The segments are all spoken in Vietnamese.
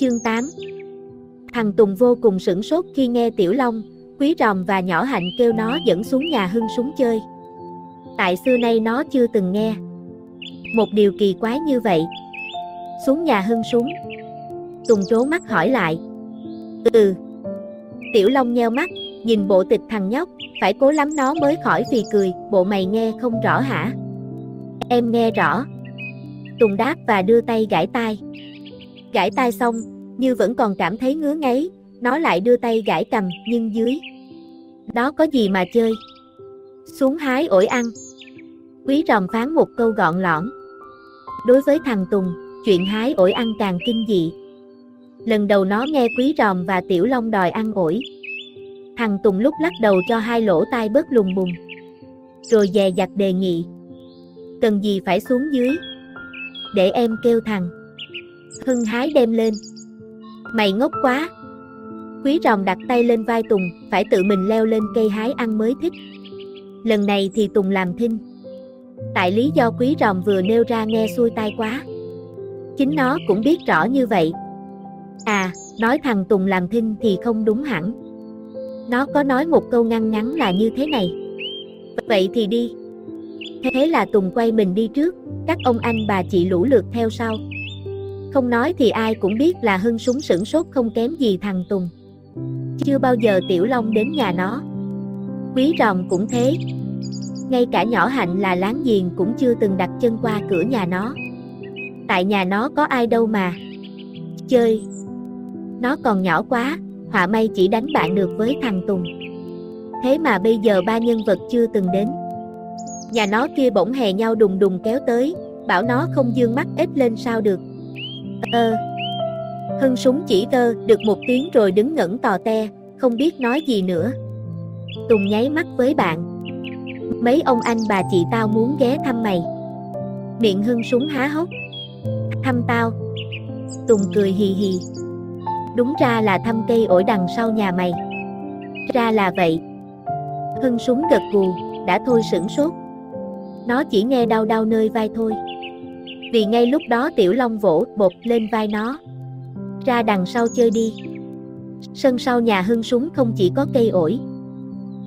Chương 8 Thằng Tùng vô cùng sửng sốt khi nghe Tiểu Long, Quý Ròm và Nhỏ Hạnh kêu nó dẫn xuống nhà hưng súng chơi. Tại xưa nay nó chưa từng nghe. Một điều kỳ quái như vậy. Xuống nhà hưng súng. Tùng trố mắt hỏi lại. Ừ. Tiểu Long nheo mắt, nhìn bộ tịch thằng nhóc, phải cố lắm nó mới khỏi phì cười, bộ mày nghe không rõ hả? Em nghe rõ. Tùng đáp và đưa tay gãi tai. Gãi tai xong, như vẫn còn cảm thấy ngứa ngáy, nó lại đưa tay gãi cầm, nhưng dưới. Đó có gì mà chơi? Xuống hái ổi ăn. Quý ròm phán một câu gọn lõn. Đối với thằng Tùng, chuyện hái ổi ăn càng kinh dị. Lần đầu nó nghe quý ròm và tiểu long đòi ăn ổi. Thằng Tùng lúc lắc đầu cho hai lỗ tai bớt lùng bùng. Rồi dè dặt đề nghị. Cần gì phải xuống dưới? Để em kêu thằng. Hưng hái đem lên. Mày ngốc quá. Quý ròm đặt tay lên vai Tùng, phải tự mình leo lên cây hái ăn mới thích. Lần này thì Tùng làm thinh. Tại lý do quý ròm vừa nêu ra nghe xuôi tai quá. Chính nó cũng biết rõ như vậy. À, nói thằng Tùng làm thinh thì không đúng hẳn. Nó có nói một câu ngăn ngắn là như thế này. Vậy thì đi. Thế là Tùng quay mình đi trước, các ông anh bà chị lũ lượt theo sau. Không nói thì ai cũng biết là hưng súng sửng sốt không kém gì thằng Tùng. Chưa bao giờ Tiểu Long đến nhà nó. Quý ròm cũng thế. Ngay cả nhỏ hạnh là láng giềng cũng chưa từng đặt chân qua cửa nhà nó. Tại nhà nó có ai đâu mà. Chơi. Nó còn nhỏ quá, họa may chỉ đánh bạn được với thằng Tùng. Thế mà bây giờ ba nhân vật chưa từng đến. Nhà nó kia bỗng hè nhau đùng đùng kéo tới, bảo nó không dương mắt ếch lên sao được. Ờ. Hưng súng chỉ tơ được một tiếng rồi đứng ngẩn tò te, không biết nói gì nữa. Tùng nháy mắt với bạn. Mấy ông anh bà chị tao muốn ghé thăm mày. Miệng hưng súng há hốc. Thăm tao. Tùng cười hì hì. Đúng ra là thăm cây ổi đằng sau nhà mày. Ra là vậy. Hưng súng gật gù, đã thôi sửng sốt. Nó chỉ nghe đau đau nơi vai thôi. Vì ngay lúc đó Tiểu Long vỗ bột lên vai nó. Ra đằng sau chơi đi. Sân sau nhà Hưng Súng không chỉ có cây ổi.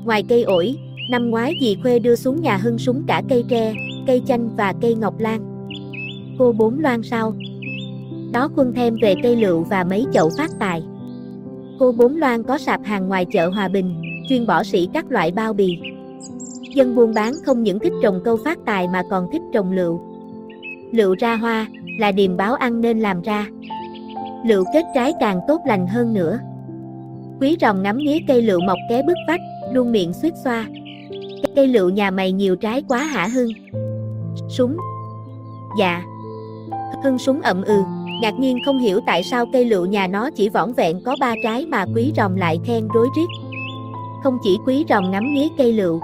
Ngoài cây ổi, năm ngoái dì Khuê đưa xuống nhà Hưng Súng cả cây tre, cây chanh và cây ngọc lan. Cô bốn loan sau. Đó quân thêm về cây lựu và mấy chậu phát tài. Cô bốn loan có sạp hàng ngoài chợ Hòa Bình, chuyên bỏ sỉ các loại bao bì. Dân buôn bán không những thích trồng câu phát tài mà còn thích trồng lựu. Lựu ra hoa, là điềm báo ăn nên làm ra. Lựu kết trái càng tốt lành hơn nữa. Quý rồng ngắm nghía cây lựu mọc ké bức vách, luôn miệng suýt xoa. Cây lựu nhà mày nhiều trái quá hả Hưng? Súng. Dạ. Hưng súng ậm ừ, ngạc nhiên không hiểu tại sao cây lựu nhà nó chỉ vỏn vẹn có ba trái mà quý rồng lại khen rối rít. Không chỉ quý rồng ngắm nghía cây lựu.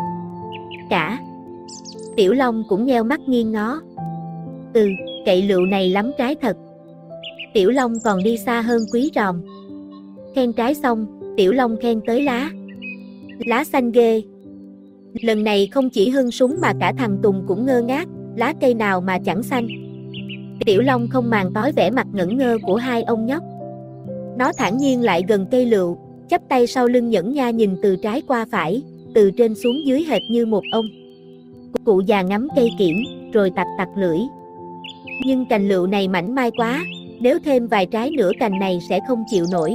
Cả. Tiểu Long cũng nheo mắt nghiêng ngó từ, cậy lựu này lắm trái thật. Tiểu Long còn đi xa hơn quý ròm. Khen trái xong, Tiểu Long khen tới lá. Lá xanh ghê. Lần này không chỉ hưng súng mà cả thằng Tùng cũng ngơ ngác, lá cây nào mà chẳng xanh. Tiểu Long không màng tối vẻ mặt ngẩn ngơ của hai ông nhóc. Nó thản nhiên lại gần cây lựu, chắp tay sau lưng nhẫn nha nhìn từ trái qua phải, từ trên xuống dưới hệt như một ông. Cụ già ngắm cây kiển, rồi tặc tặc lưỡi, nhưng cành lựu này mảnh mai quá, nếu thêm vài trái nữa cành này sẽ không chịu nổi.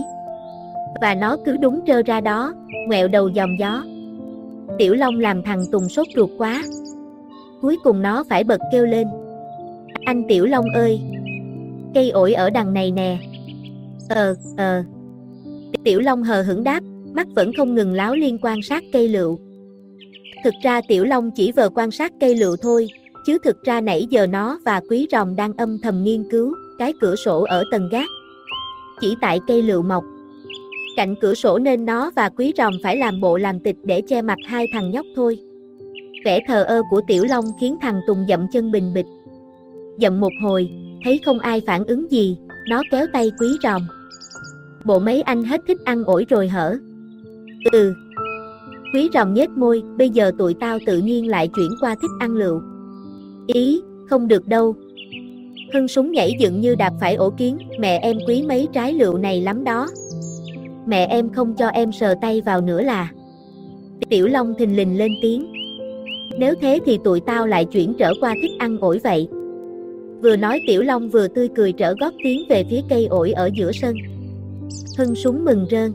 Và nó cứ đúng trơ ra đó, ngoẹo đầu dòng gió. Tiểu Long làm thằng Tùng sốt ruột quá. Cuối cùng nó phải bật kêu lên. Anh Tiểu Long ơi! Cây ổi ở đằng này nè. Ờ, ờ. Tiểu Long hờ hững đáp, mắt vẫn không ngừng láo liên quan sát cây lựu. Thực ra Tiểu Long chỉ vờ quan sát cây lựu thôi, chứ thực ra nãy giờ nó và quý rồng đang âm thầm nghiên cứu cái cửa sổ ở tầng gác. Chỉ tại cây lựu mọc. Cạnh cửa sổ nên nó và quý rồng phải làm bộ làm tịch để che mặt hai thằng nhóc thôi. Vẻ thờ ơ của Tiểu Long khiến thằng Tùng dậm chân bình bịch. Dậm một hồi, thấy không ai phản ứng gì, nó kéo tay quý rồng. Bộ mấy anh hết thích ăn ổi rồi hở? Ừ. Quý rồng nhếch môi, bây giờ tụi tao tự nhiên lại chuyển qua thích ăn lựu. Ý, không được đâu. Hưng súng nhảy dựng như đạp phải ổ kiến, mẹ em quý mấy trái lựu này lắm đó. Mẹ em không cho em sờ tay vào nữa là. Tiểu Long thình lình lên tiếng. Nếu thế thì tụi tao lại chuyển trở qua thích ăn ổi vậy. Vừa nói Tiểu Long vừa tươi cười trở gót tiến về phía cây ổi ở giữa sân. Hưng súng mừng rơn.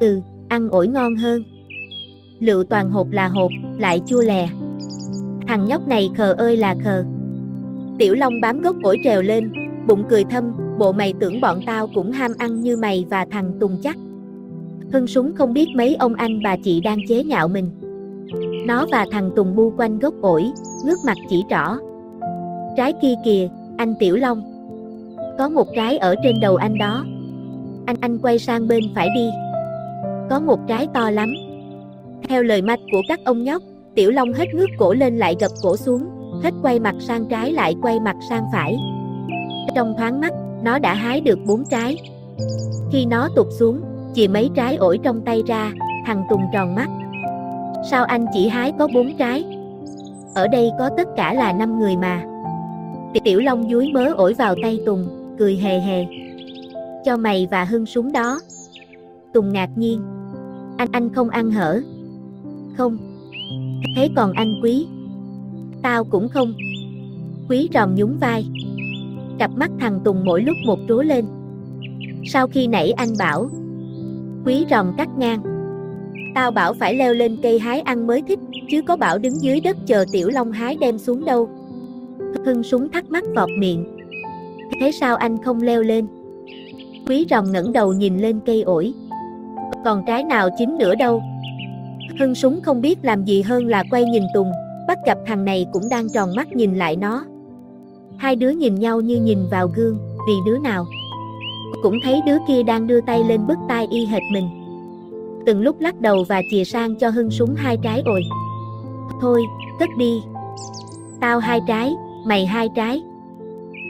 Ừ, ăn ổi ngon hơn. Lựu toàn hộp là hộp, lại chua lè. Thằng nhóc này khờ ơi là khờ. Tiểu Long bám gốc ổi trèo lên, bụng cười thâm, bộ mày tưởng bọn tao cũng ham ăn như mày và thằng Tùng chắc. Hưng súng không biết mấy ông anh bà chị đang chế nhạo mình. Nó và thằng Tùng bu quanh gốc ổi, ngước mặt chỉ trỏ. Trái kia kìa, anh Tiểu Long. Có một trái ở trên đầu anh đó. Anh anh quay sang bên phải đi. Có một trái to lắm. Theo lời mạch của các ông nhóc, Tiểu Long hết ngước cổ lên lại gập cổ xuống, hết quay mặt sang trái lại quay mặt sang phải. Trong thoáng mắt, nó đã hái được bốn trái. Khi nó tụt xuống, chỉ mấy trái ổi trong tay ra, thằng Tùng tròn mắt. Sao anh chỉ hái có bốn trái? Ở đây có tất cả là năm người mà. Tiểu Long dúi mớ ổi vào tay Tùng, cười hề hề. Cho mày và Hưng súng đó. Tùng ngạc nhiên. Anh anh không ăn hở. Không. Thế còn anh quý? Tao cũng không. Quý ròm nhún vai. Cặp mắt thằng Tùng mỗi lúc một trố lên. Sau khi nãy anh bảo. Quý ròm cắt ngang. Tao bảo phải leo lên cây hái ăn mới thích, chứ có bảo đứng dưới đất chờ tiểu long hái đem xuống đâu. Hưng súng thắc mắc vọt miệng. Thế sao anh không leo lên? Quý rồng ngẩng đầu nhìn lên cây ổi. Còn trái nào chín nữa đâu. Hưng súng không biết làm gì hơn là quay nhìn Tùng, bắt gặp thằng này cũng đang tròn mắt nhìn lại nó. Hai đứa nhìn nhau như nhìn vào gương, vì đứa nào cũng thấy đứa kia đang đưa tay lên bức tai y hệt mình. Từng lúc lắc đầu và chìa sang cho Hưng súng hai trái ồi. Thôi, cất đi. Tao hai trái, mày hai trái.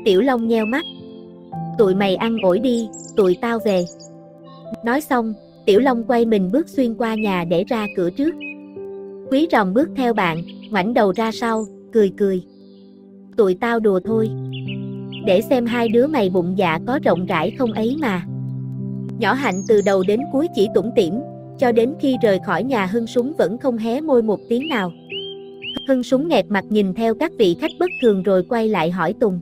Tiểu Long nheo mắt. Tụi mày ăn ổi đi, tụi tao về. Nói xong, Tiểu Long quay mình bước xuyên qua nhà để ra cửa trước. Quý rồng bước theo bạn, ngoảnh đầu ra sau, cười cười. Tụi tao đùa thôi. Để xem hai đứa mày bụng dạ có rộng rãi không ấy mà. Nhỏ hạnh từ đầu đến cuối chỉ tủm tỉm, cho đến khi rời khỏi nhà Hưng Súng vẫn không hé môi một tiếng nào. Hưng Súng nghẹt mặt nhìn theo các vị khách bất thường rồi quay lại hỏi Tùng.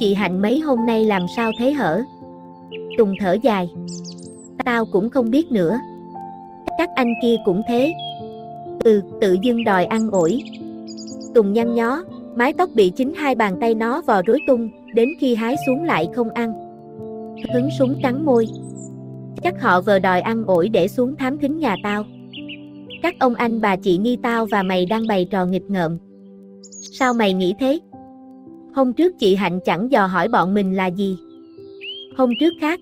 Chị Hạnh mấy hôm nay làm sao thế hở? Tùng thở dài. Tao cũng không biết nữa. Các anh kia cũng thế. Ừ, tự dưng đòi ăn ổi. Tùng nhăn nhó, mái tóc bị chính hai bàn tay nó vò rối tung, đến khi hái xuống lại không ăn. Hứng súng cắn môi. Chắc họ vờ đòi ăn ổi để xuống thám thính nhà tao. Các ông anh bà chị nghi tao và mày đang bày trò nghịch ngợm. Sao mày nghĩ thế? Hôm trước chị Hạnh chẳng dò hỏi bọn mình là gì. Hôm trước khác.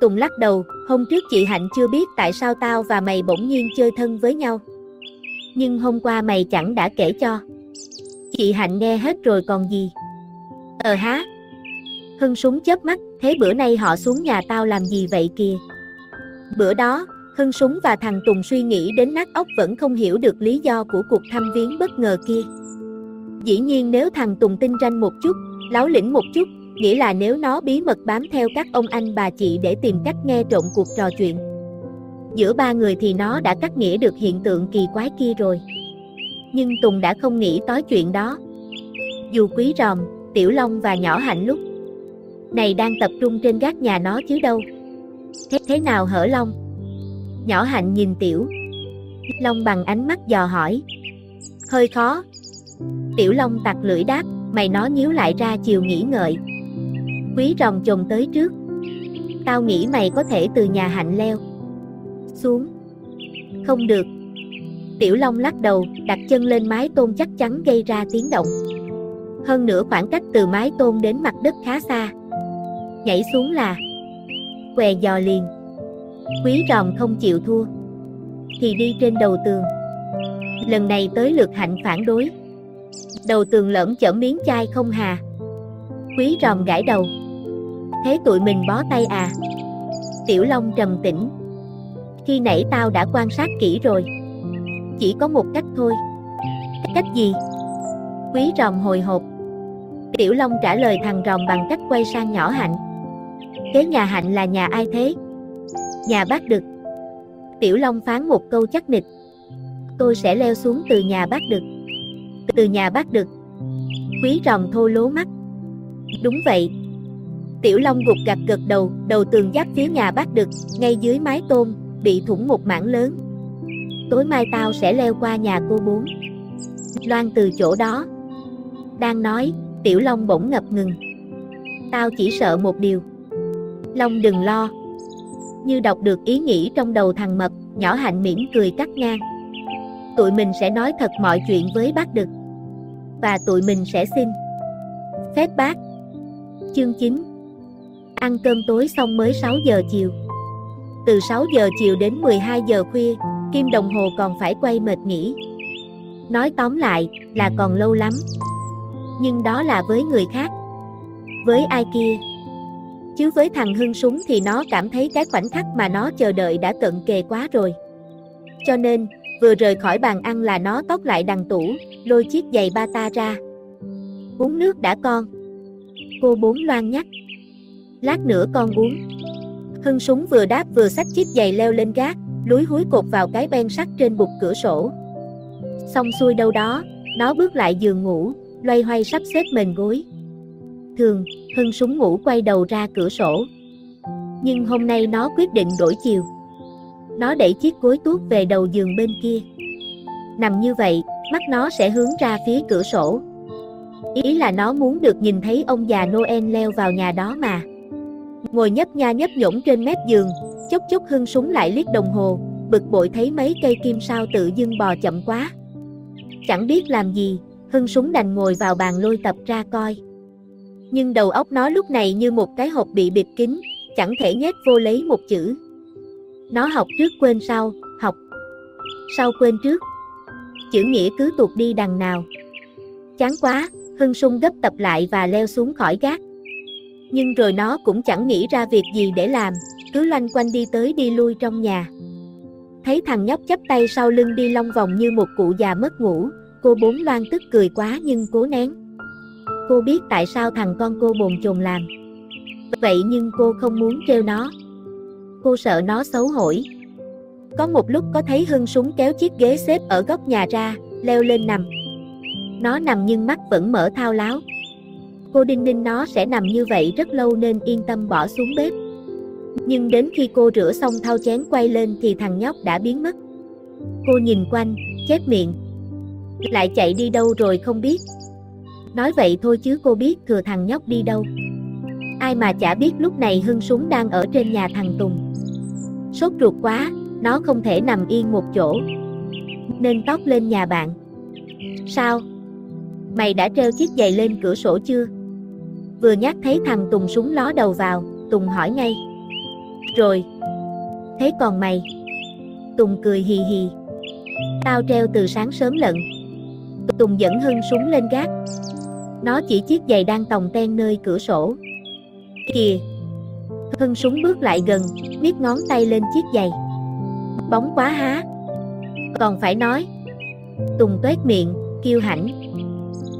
Tùng lắc đầu, hôm trước chị Hạnh chưa biết tại sao tao và mày bỗng nhiên chơi thân với nhau. Nhưng hôm qua mày chẳng đã kể cho. Chị Hạnh nghe hết rồi còn gì. Ờ há. Hưng súng chớp mắt, thế bữa nay họ xuống nhà tao làm gì vậy kìa. Bữa đó, Hưng súng và thằng Tùng suy nghĩ đến nát óc vẫn không hiểu được lý do của cuộc thăm viếng bất ngờ kia. Dĩ nhiên nếu thằng Tùng tinh ranh một chút, láo lĩnh một chút, nghĩa là nếu nó bí mật bám theo các ông anh bà chị để tìm cách nghe trộm cuộc trò chuyện. Giữa ba người thì nó đã cắt nghĩa được hiện tượng kỳ quái kia rồi. Nhưng Tùng đã không nghĩ tới chuyện đó. Dù quý ròm, tiểu long và nhỏ hạnh lúc này đang tập trung trên gác nhà nó chứ đâu. Thế thế nào hở long? Nhỏ hạnh nhìn tiểu. Long bằng ánh mắt dò hỏi. Hơi khó. Tiểu Long tặc lưỡi đáp, mày nó nhíu lại ra chiều nghỉ ngợi. Quý rồng chồng tới trước. Tao nghĩ mày có thể từ nhà hạnh leo. Xuống. Không được. Tiểu Long lắc đầu, đặt chân lên mái tôn chắc chắn gây ra tiếng động. Hơn nữa khoảng cách từ mái tôn đến mặt đất khá xa. Nhảy xuống là què dò liền. Quý ròm không chịu thua. Thì đi trên đầu tường. Lần này tới lượt hạnh phản đối. Đầu tường lởm chởm miếng chai không hà. Quý ròm gãi đầu. Thế tụi mình bó tay à? Tiểu Long trầm tĩnh. Khi nãy tao đã quan sát kỹ rồi. Chỉ có một cách thôi. Cách gì? Quý ròm hồi hộp. Tiểu Long trả lời thằng ròm bằng cách quay sang nhỏ Hạnh. Kế nhà Hạnh là nhà ai thế? Nhà bác đực. Tiểu Long phán một câu chắc nịch. Tôi sẽ leo xuống từ nhà bác đực. Từ nhà bác đực. Quý ròm thô lố mắt. Đúng vậy. Tiểu Long gục gặt gật đầu, đầu tường giáp phía nhà bác đực, ngay dưới mái tôn, bị thủng một mảng lớn. Tối mai tao sẽ leo qua nhà cô bốn. Loan từ chỗ đó. Đang nói, Tiểu Long bỗng ngập ngừng. Tao chỉ sợ một điều. Long đừng lo. Như đọc được ý nghĩ trong đầu thằng Mập, nhỏ hạnh mỉm cười cắt ngang. Tụi mình sẽ nói thật mọi chuyện với bác Đực. Và tụi mình sẽ xin. Phép bác. Chương 9 Ăn cơm tối xong mới 6 giờ chiều. Từ 6 giờ chiều đến 12 giờ khuya, Kim đồng hồ còn phải quay mệt nghỉ. Nói tóm lại, là còn lâu lắm. Nhưng đó là với người khác. Với ai kia? Chứ với thằng hưng súng thì nó cảm thấy cái khoảnh khắc mà nó chờ đợi đã cận kề quá rồi. Cho nên, vừa rời khỏi bàn ăn là nó tóc lại đằng tủ, lôi chiếc giày ba ta ra. Uống nước đã con. Cô bốn loan nhắc. Lát nữa con uống. Hưng súng vừa đáp vừa xách chiếc giày leo lên gác, lúi húi cột vào cái ben sắt trên bục cửa sổ. Xong xuôi đâu đó, nó bước lại giường ngủ, loay hoay sắp xếp mền gối. Thường, Hưng súng ngủ quay đầu ra cửa sổ. Nhưng hôm nay nó quyết định đổi chiều. Nó đẩy chiếc gối tuốt về đầu giường bên kia. Nằm như vậy, mắt nó sẽ hướng ra phía cửa sổ. Ý là nó muốn được nhìn thấy ông già Noel leo vào nhà đó mà. Ngồi nhấp nha nhấp nhổm trên mép giường, chốc chốc hưng súng lại liếc đồng hồ, bực bội thấy mấy cây kim sao tự dưng bò chậm quá. Chẳng biết làm gì, hưng súng đành ngồi vào bàn lôi tập ra coi. Nhưng đầu óc nó lúc này như một cái hộp bị bịt kín, chẳng thể nhét vô lấy một chữ. Nó học trước quên sau, học sau quên trước. Chữ nghĩa cứ tuột đi đằng nào. Chán quá, Hưng sung gấp tập lại và leo xuống khỏi gác. Nhưng rồi nó cũng chẳng nghĩ ra việc gì để làm, cứ loanh quanh đi tới đi lui trong nhà. Thấy thằng nhóc chắp tay sau lưng đi long vòng như một cụ già mất ngủ, cô bốn loan tức cười quá nhưng cố nén. Cô biết tại sao thằng con cô bồn chồn làm. Vậy nhưng cô không muốn treo nó. Cô sợ nó xấu hổi. Có một lúc có thấy Hưng súng kéo chiếc ghế xếp ở góc nhà ra, leo lên nằm. Nó nằm nhưng mắt vẫn mở thao láo. Cô đinh ninh nó sẽ nằm như vậy rất lâu nên yên tâm bỏ xuống bếp. Nhưng đến khi cô rửa xong thau chén quay lên thì thằng nhóc đã biến mất. Cô nhìn quanh, chép miệng. Lại chạy đi đâu rồi không biết. Nói vậy thôi chứ cô biết thừa thằng nhóc đi đâu. Ai mà chả biết lúc này Hưng Súng đang ở trên nhà thằng Tùng. Sốt ruột quá, nó không thể nằm yên một chỗ. Nên tóc lên nhà bạn. Sao? Mày đã treo chiếc giày lên cửa sổ chưa? Vừa nhát thấy thằng Tùng súng ló đầu vào, Tùng hỏi ngay. Rồi. Thế còn mày? Tùng cười hì hì. Tao treo từ sáng sớm lận. Tùng dẫn Hưng súng lên gác. Nó chỉ chiếc giày đang tòng ten nơi cửa sổ. Kìa! Hưng súng bước lại gần, miết ngón tay lên chiếc giày. Bóng quá há! Còn phải nói. Tùng tuét miệng, kêu hãnh.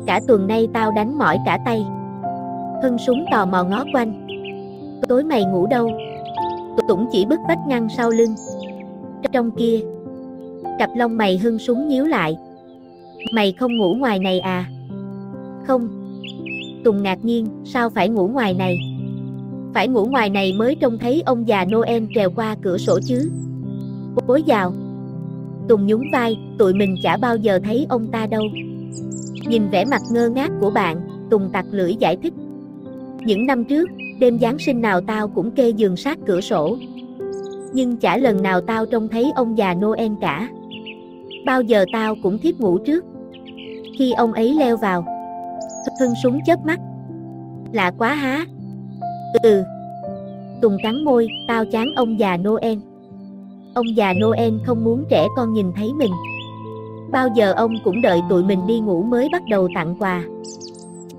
Cả tuần nay tao đánh mỏi cả tay. Hưng súng tò mò ngó quanh. Tối mày ngủ đâu? Tũng chỉ bức bách ngăn sau lưng. Trong kia, cặp lông mày hưng súng nhíu lại. Mày không ngủ ngoài này à? Không. Tùng ngạc nhiên, sao phải ngủ ngoài này? Phải ngủ ngoài này mới trông thấy ông già Noel trèo qua cửa sổ chứ. Bối vào. Tùng nhún vai, tụi mình chả bao giờ thấy ông ta đâu. Nhìn vẻ mặt ngơ ngác của bạn, Tùng tặc lưỡi giải thích. Những năm trước, đêm Giáng sinh nào tao cũng kê giường sát cửa sổ. Nhưng chả lần nào tao trông thấy ông già Noel cả. Bao giờ tao cũng thiếp ngủ trước. Khi ông ấy leo vào, Hưng súng chớp mắt. Lạ quá há. Ừ. Tùng cắn môi, tao chán ông già Noel. Ông già Noel không muốn trẻ con nhìn thấy mình. Bao giờ ông cũng đợi tụi mình đi ngủ mới bắt đầu tặng quà.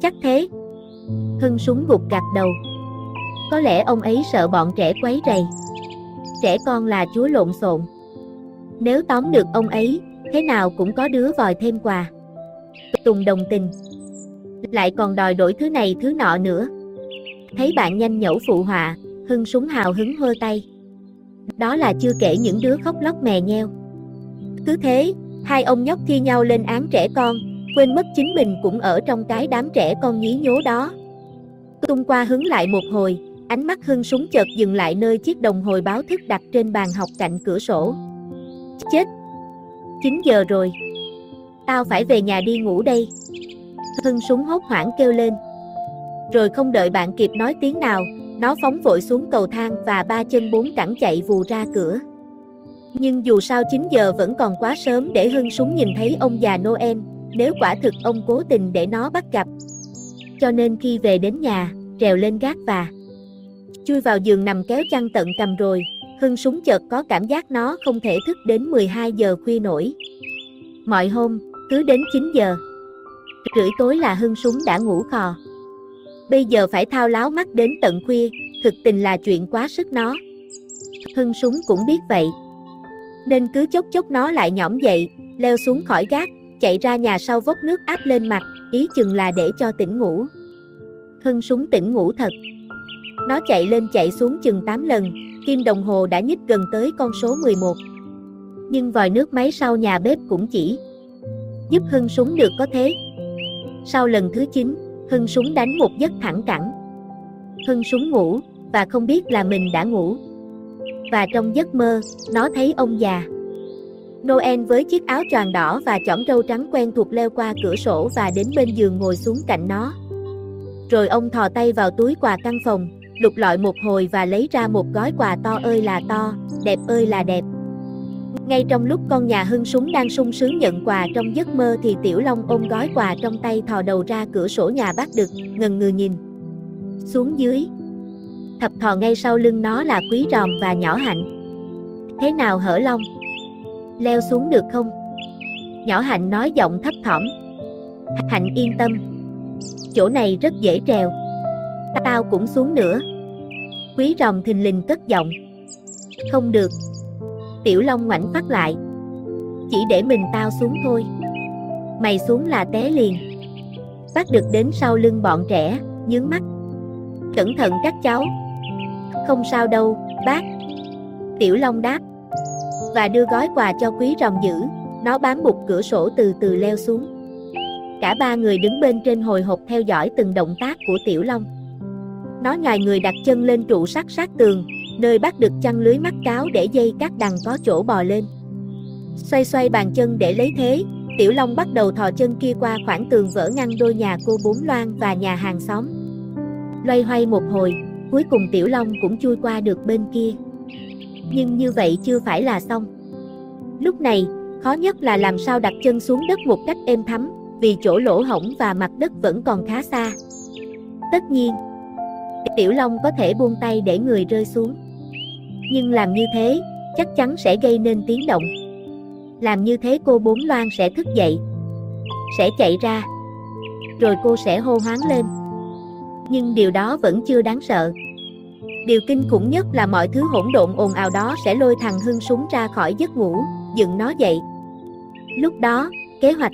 Chắc thế. Hưng súng gục gặt đầu. Có lẽ ông ấy sợ bọn trẻ quấy rầy. Trẻ con là chúa lộn xộn. Nếu tóm được ông ấy, thế nào cũng có đứa vòi thêm quà. Tùng đồng tình. Lại còn đòi đổi thứ này thứ nọ nữa. Thấy bạn nhanh nhẩu phụ họa, hưng súng hào hứng hơ tay. Đó là chưa kể những đứa khóc lóc mè nheo. Cứ thế, hai ông nhóc thi nhau lên án trẻ con, quên mất chính mình cũng ở trong cái đám trẻ con nhí nhố đó. Tung qua hướng lại một hồi, ánh mắt hưng súng chợt dừng lại nơi chiếc đồng hồi báo thức đặt trên bàn học cạnh cửa sổ. Chết! 9 giờ rồi. Tao phải về nhà đi ngủ đây. Hưng súng hốt hoảng kêu lên. Rồi không đợi bạn kịp nói tiếng nào, nó phóng vội xuống cầu thang và ba chân bốn cẳng chạy vù ra cửa. Nhưng dù sao 9 giờ vẫn còn quá sớm để Hưng súng nhìn thấy ông già Noel, nếu quả thực ông cố tình để nó bắt gặp. Cho nên khi về đến nhà, trèo lên gác và chui vào giường nằm kéo chăn tận cầm rồi, Hưng súng chợt có cảm giác nó không thể thức đến 12 giờ khuya nổi. Mọi hôm, cứ đến 9 giờ. Rưỡi tối là Hưng súng đã ngủ khò. Bây giờ phải thao láo mắt đến tận khuya, thực tình là chuyện quá sức nó. Hưng súng cũng biết vậy. Nên cứ chốc chốc nó lại nhõm dậy, leo xuống khỏi gác, chạy ra nhà sau vốc nước áp lên mặt, ý chừng là để cho tỉnh ngủ. Hưng súng tỉnh ngủ thật. Nó chạy lên chạy xuống chừng 8 lần, kim đồng hồ đã nhích gần tới con số 11. Nhưng vòi nước máy sau nhà bếp cũng chỉ giúp Hưng súng được có thế. Sau lần thứ 9, Hưng súng đánh một giấc thẳng cẳng. Hưng súng ngủ, và không biết là mình đã ngủ. Và trong giấc mơ, nó thấy ông già. Noel với chiếc áo choàng đỏ và chỏm râu trắng quen thuộc leo qua cửa sổ và đến bên giường ngồi xuống cạnh nó. Rồi ông thò tay vào túi quà căn phòng, lục lọi một hồi và lấy ra một gói quà to ơi là to, đẹp ơi là đẹp. Ngay trong lúc con nhà hưng súng đang sung sướng nhận quà trong giấc mơ thì Tiểu Long ôm gói quà trong tay thò đầu ra cửa sổ nhà bác đực, ngần ngừ nhìn. Xuống dưới. Thập thò ngay sau lưng nó là Quý Ròm và Nhỏ Hạnh. Thế nào hở Long? Leo xuống được không? Nhỏ Hạnh nói giọng thấp thỏm. Hạnh yên tâm. Chỗ này rất dễ trèo. Tao cũng xuống nữa. Quý rồng thình lình cất giọng. Không được, Tiểu Long ngoảnh phát lại. Chỉ để mình tao xuống thôi. Mày xuống là té liền. Bác được đến sau lưng bọn trẻ, nhướng mắt. Cẩn thận các cháu. Không sao đâu, bác. Tiểu Long đáp. Và đưa gói quà cho quý rồng giữ, nó bám bục cửa sổ từ từ leo xuống. Cả ba người đứng bên trên hồi hộp theo dõi từng động tác của Tiểu Long. Nó nhòi người đặt chân lên trụ sắt sát tường, nơi bắt được chăn lưới mắt cáo để dây các đằng có chỗ bò lên. Xoay xoay bàn chân để lấy thế, Tiểu Long bắt đầu thò chân kia qua khoảng tường vỡ ngăn đôi nhà cô Bốn Loan và nhà hàng xóm. Loay hoay một hồi, cuối cùng Tiểu Long cũng chui qua được bên kia. Nhưng như vậy chưa phải là xong. Lúc này, khó nhất là làm sao đặt chân xuống đất một cách êm thấm, vì chỗ lỗ hổng và mặt đất vẫn còn khá xa. Tất nhiên, Tiểu Long có thể buông tay để người rơi xuống nhưng làm như thế, chắc chắn sẽ gây nên tiếng động. Làm như thế cô Bốn Loan sẽ thức dậy, sẽ chạy ra, rồi cô sẽ hô hoáng lên. Nhưng điều đó vẫn chưa đáng sợ. Điều kinh khủng nhất là mọi thứ hỗn độn ồn ào đó sẽ lôi thằng Hưng súng ra khỏi giấc ngủ, dựng nó dậy. Lúc đó, kế hoạch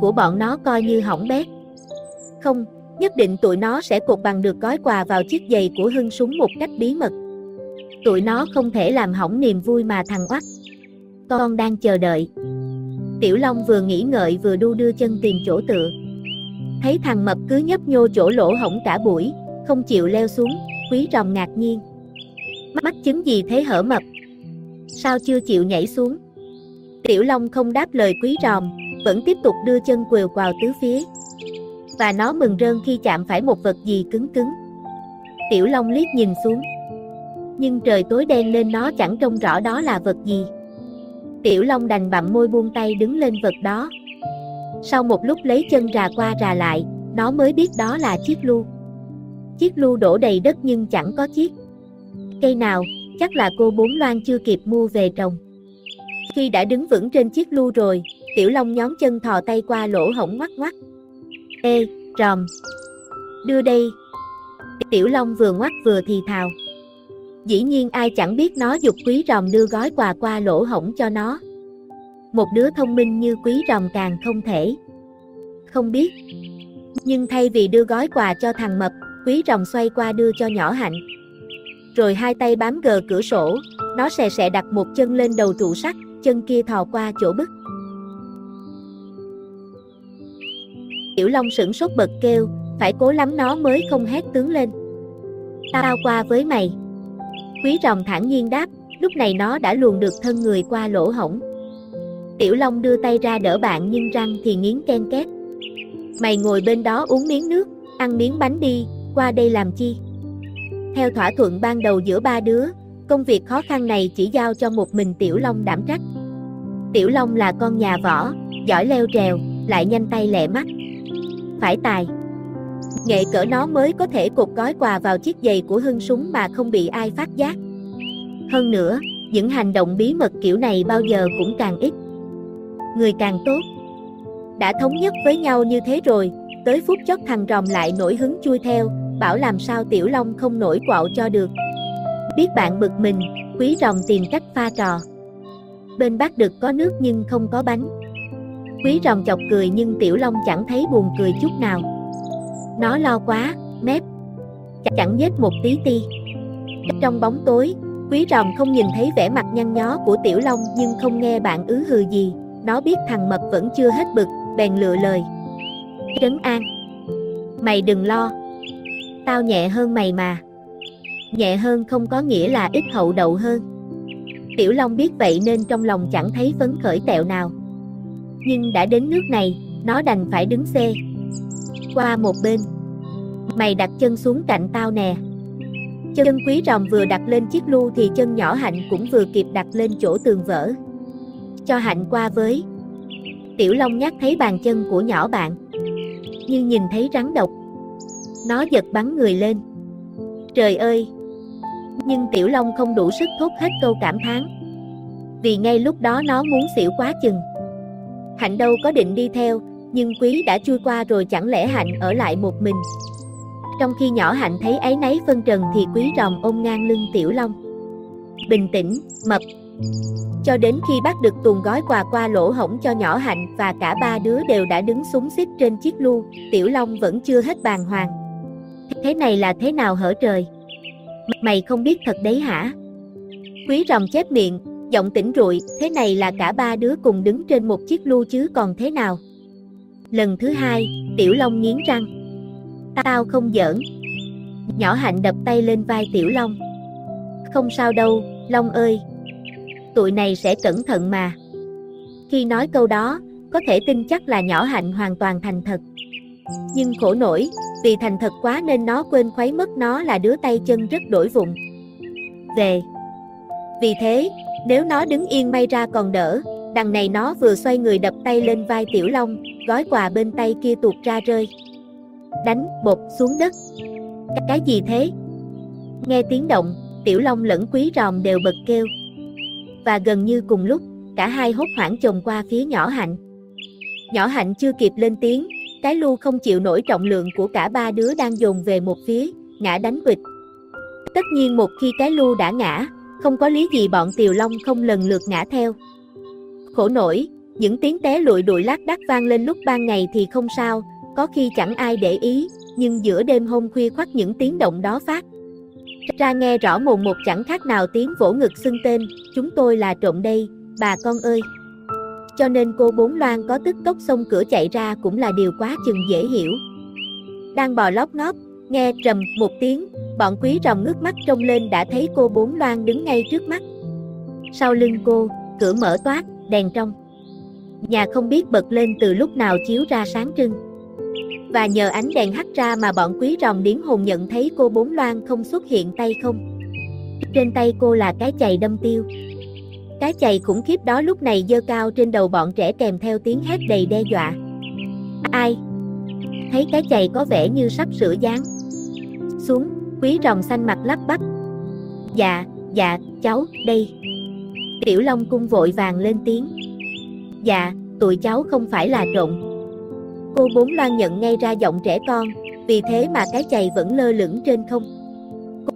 của bọn nó coi như hỏng bét. Không, nhất định tụi nó sẽ cột bằng được gói quà vào chiếc giày của Hưng súng một cách bí mật tụi nó không thể làm hỏng niềm vui mà thằng oắt. Con đang chờ đợi. Tiểu Long vừa nghĩ ngợi vừa đu đưa chân tìm chỗ tựa. Thấy thằng mập cứ nhấp nhô chỗ lỗ hổng cả buổi, không chịu leo xuống, quý rồng ngạc nhiên. Mắt chứng gì thế hở mập? Sao chưa chịu nhảy xuống? Tiểu Long không đáp lời quý ròm, vẫn tiếp tục đưa chân quều quào tứ phía. Và nó mừng rơn khi chạm phải một vật gì cứng cứng. Tiểu Long liếc nhìn xuống, nhưng trời tối đen nên nó chẳng trông rõ đó là vật gì. Tiểu Long đành bặm môi buông tay đứng lên vật đó. Sau một lúc lấy chân rà qua rà lại, nó mới biết đó là chiếc lu. Chiếc lu đổ đầy đất nhưng chẳng có chiếc. Cây nào, chắc là cô Bốn Loan chưa kịp mua về trồng. Khi đã đứng vững trên chiếc lu rồi, Tiểu Long nhón chân thò tay qua lỗ hổng ngoắt ngoắt. Ê, ròm. Đưa đây. Tiểu Long vừa ngoắt vừa thì thào. Dĩ nhiên ai chẳng biết nó dục quý ròm đưa gói quà qua lỗ hổng cho nó. Một đứa thông minh như quý ròm càng không thể. Không biết. Nhưng thay vì đưa gói quà cho thằng mập, quý rồng xoay qua đưa cho nhỏ hạnh. Rồi hai tay bám gờ cửa sổ, nó xè xè đặt một chân lên đầu trụ sắt, chân kia thò qua chỗ bức. Tiểu Long sửng sốt bật kêu, phải cố lắm nó mới không hét tướng lên. Tao qua với mày. Quý rồng thản nhiên đáp, lúc này nó đã luồn được thân người qua lỗ hổng. Tiểu Long đưa tay ra đỡ bạn nhưng răng thì nghiến ken két. Mày ngồi bên đó uống miếng nước, ăn miếng bánh đi, qua đây làm chi? Theo thỏa thuận ban đầu giữa ba đứa, công việc khó khăn này chỉ giao cho một mình Tiểu Long đảm trách. Tiểu Long là con nhà võ, giỏi leo trèo, lại nhanh tay lẹ mắt. Phải tài. Nghệ cỡ nó mới có thể cột gói quà vào chiếc giày của hưng súng mà không bị ai phát giác. Hơn nữa, những hành động bí mật kiểu này bao giờ cũng càng ít. Người càng tốt. Đã thống nhất với nhau như thế rồi, tới phút chót thằng ròm lại nổi hứng chui theo, bảo làm sao Tiểu Long không nổi quạo cho được. Biết bạn bực mình, quý rồng tìm cách pha trò. Bên bát đực có nước nhưng không có bánh. Quý rồng chọc cười nhưng Tiểu Long chẳng thấy buồn cười chút nào. Nó lo quá, mép. Chẳng nhếch một tí ti. Trong bóng tối, quý rồng không nhìn thấy vẻ mặt nhăn nhó của Tiểu Long nhưng không nghe bạn ứ hừ gì. Nó biết thằng mập vẫn chưa hết bực, bèn lựa lời. Trấn an. Mày đừng lo. Tao nhẹ hơn mày mà. Nhẹ hơn không có nghĩa là ít hậu đậu hơn. Tiểu Long biết vậy nên trong lòng chẳng thấy phấn khởi tẹo nào. Nhưng đã đến nước này, nó đành phải đứng xe. Qua một bên. Mày đặt chân xuống cạnh tao nè. Chân quý rồng vừa đặt lên chiếc lu thì chân nhỏ hạnh cũng vừa kịp đặt lên chỗ tường vỡ. Cho hạnh qua với. Tiểu Long nhắc thấy bàn chân của nhỏ bạn. Như nhìn thấy rắn độc. Nó giật bắn người lên. Trời ơi, nhưng Tiểu Long không đủ sức thốt hết câu cảm thán. Vì ngay lúc đó nó muốn xỉu quá chừng. Hạnh đâu có định đi theo, nhưng Quý đã chui qua rồi chẳng lẽ Hạnh ở lại một mình. Trong khi nhỏ Hạnh thấy ấy nấy phân trần thì Quý ròm ôm ngang lưng Tiểu Long. Bình tĩnh, mập. Cho đến khi bắt được tuồng gói quà qua lỗ hổng cho nhỏ Hạnh và cả ba đứa đều đã đứng súng xít trên chiếc lu, Tiểu Long vẫn chưa hết bàng hoàng. Thế này là thế nào hở trời? Mày không biết thật đấy hả? Quý rồng chép miệng, giọng tỉnh rụi, thế này là cả ba đứa cùng đứng trên một chiếc lu chứ còn thế nào? Lần thứ hai, Tiểu Long nghiến răng. Tao không giỡn. Nhỏ hạnh đập tay lên vai Tiểu Long. Không sao đâu, Long ơi. Tụi này sẽ cẩn thận mà. Khi nói câu đó, có thể tin chắc là nhỏ hạnh hoàn toàn thành thật. Nhưng khổ nổi, vì thành thật quá nên nó quên khuấy mất nó là đứa tay chân rất đổi vụng. Về. Vì thế, nếu nó đứng yên may ra còn đỡ, đằng này nó vừa xoay người đập tay lên vai Tiểu Long, gói quà bên tay kia tuột ra rơi. Đánh, bột, xuống đất. Cái gì thế? Nghe tiếng động, Tiểu Long lẫn Quý Ròm đều bật kêu. Và gần như cùng lúc, cả hai hốt hoảng chồng qua phía nhỏ Hạnh. Nhỏ Hạnh chưa kịp lên tiếng, cái lu không chịu nổi trọng lượng của cả ba đứa đang dồn về một phía, ngã đánh bịch. Tất nhiên một khi cái lu đã ngã, không có lý gì bọn Tiều Long không lần lượt ngã theo. Khổ nổi, những tiếng té lụi đụi lác đác vang lên lúc ban ngày thì không sao, có khi chẳng ai để ý, nhưng giữa đêm hôm khuya khoắt những tiếng động đó phát. Ra nghe rõ mồn một chẳng khác nào tiếng vỗ ngực xưng tên, chúng tôi là trộm đây, bà con ơi cho nên cô Bốn Loan có tức tốc xông cửa chạy ra cũng là điều quá chừng dễ hiểu. Đang bò lóc nót, nghe trầm một tiếng, bọn quý rồng ngước mắt trông lên đã thấy cô Bốn Loan đứng ngay trước mắt. Sau lưng cô, cửa mở toát, đèn trong. Nhà không biết bật lên từ lúc nào chiếu ra sáng trưng. Và nhờ ánh đèn hắt ra mà bọn quý rồng điến hồn nhận thấy cô Bốn Loan không xuất hiện tay không. Trên tay cô là cái chày đâm tiêu. Cái chày khủng khiếp đó lúc này dơ cao trên đầu bọn trẻ kèm theo tiếng hét đầy đe dọa. Ai? Thấy cái chày có vẻ như sắp sửa dáng. Xuống, quý rồng xanh mặt lắp bắp. Dạ, dạ, cháu, đây. Tiểu Long cung vội vàng lên tiếng. Dạ, tụi cháu không phải là trộn. Cô bốn loan nhận ngay ra giọng trẻ con, vì thế mà cái chày vẫn lơ lửng trên không.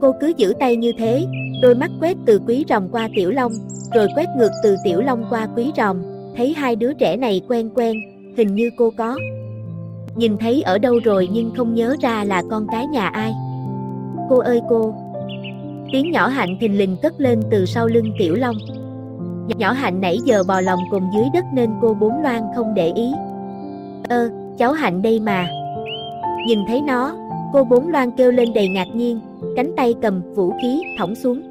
Cô cứ giữ tay như thế, đôi mắt quét từ quý rồng qua tiểu long, rồi quét ngược từ tiểu long qua quý rồng, thấy hai đứa trẻ này quen quen, hình như cô có Nhìn thấy ở đâu rồi nhưng không nhớ ra là con cái nhà ai. Cô ơi cô! Tiếng nhỏ hạnh thình lình cất lên từ sau lưng Tiểu Long. Nhỏ hạnh nãy giờ bò lòng cùng dưới đất nên cô bốn loan không để ý. Ơ, cháu hạnh đây mà. Nhìn thấy nó, cô bốn loan kêu lên đầy ngạc nhiên, cánh tay cầm vũ khí thõng xuống.